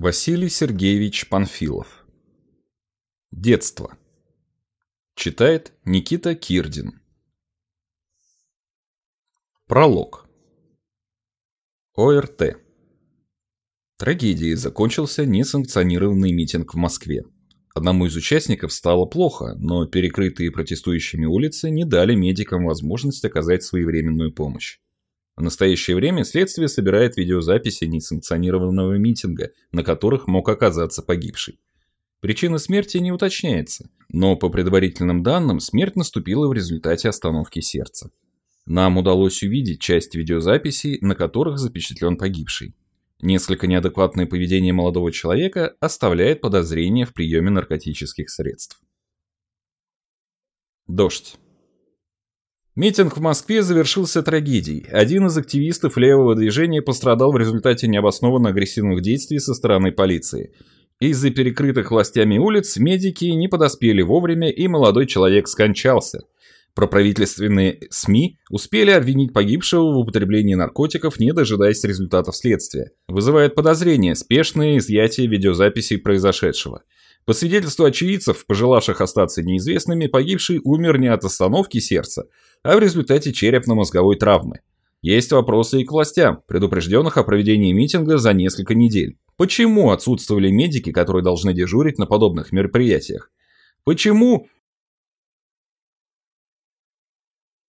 Василий Сергеевич Панфилов. Детство. Читает Никита Кирдин. Пролог. ОРТ. Трагедией закончился несанкционированный митинг в Москве. Одному из участников стало плохо, но перекрытые протестующими улицы не дали медикам возможность оказать своевременную помощь. В настоящее время следствие собирает видеозаписи несанкционированного митинга, на которых мог оказаться погибший. Причина смерти не уточняется, но по предварительным данным смерть наступила в результате остановки сердца. Нам удалось увидеть часть видеозаписей, на которых запечатлен погибший. Несколько неадекватное поведение молодого человека оставляет подозрение в приеме наркотических средств. Дождь. Митинг в Москве завершился трагедией. Один из активистов левого движения пострадал в результате необоснованно агрессивных действий со стороны полиции. Из-за перекрытых властями улиц медики не подоспели вовремя, и молодой человек скончался. Проправительственные СМИ успели обвинить погибшего в употреблении наркотиков, не дожидаясь результатов следствия. Вызывает подозрение спешное изъятие видеозаписей произошедшего. По свидетельству очевидцев, пожелавших остаться неизвестными, погибший умер не от остановки сердца, а в результате черепно-мозговой травмы. Есть вопросы и к властям, предупрежденных о проведении митинга за несколько недель. Почему отсутствовали медики, которые должны дежурить на подобных мероприятиях? Почему